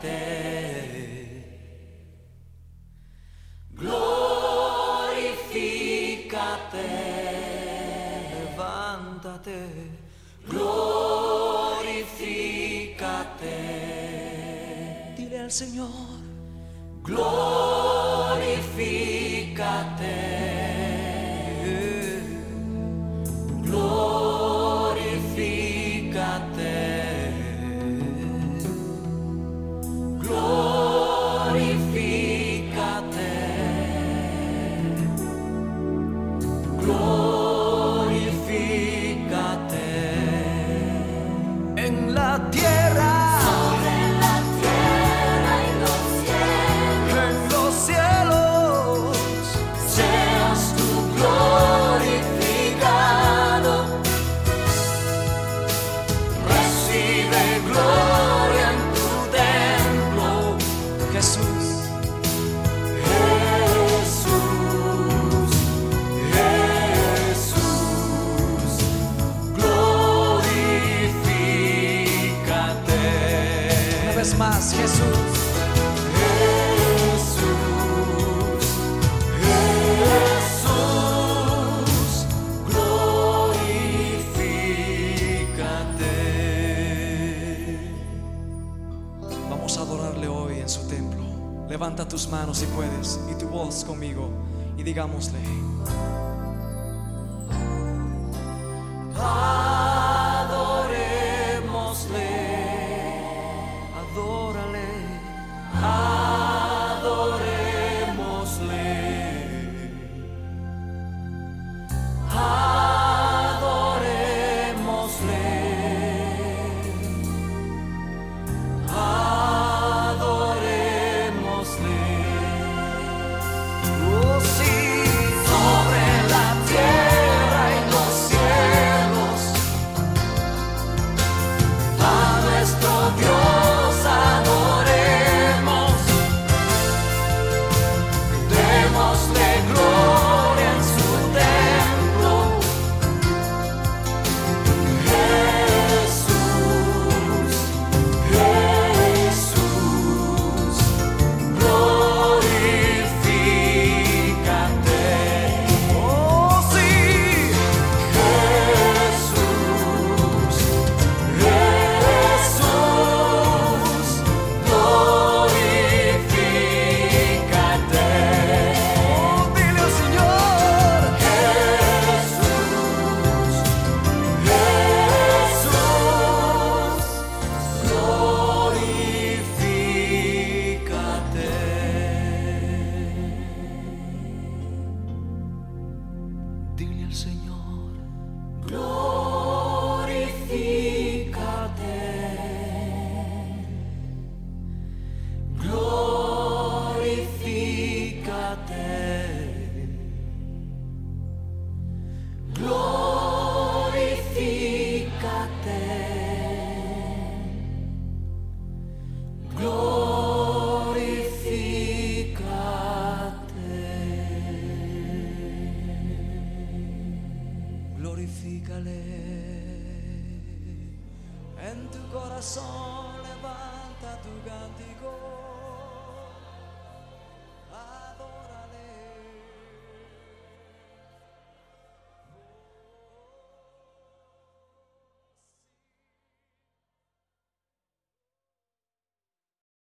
te. Glorifícate, levántate, glorifícate. Dile al Señor, glorifícate. glorifícate. Jesús, Jesús, Jesús, glorificate. Vamos a adorarle hoy en su templo. Levanta tus manos si puedes, y tu voz conmigo, y digámosle: Adoremosle. glorifícale. En tu corazón levanta.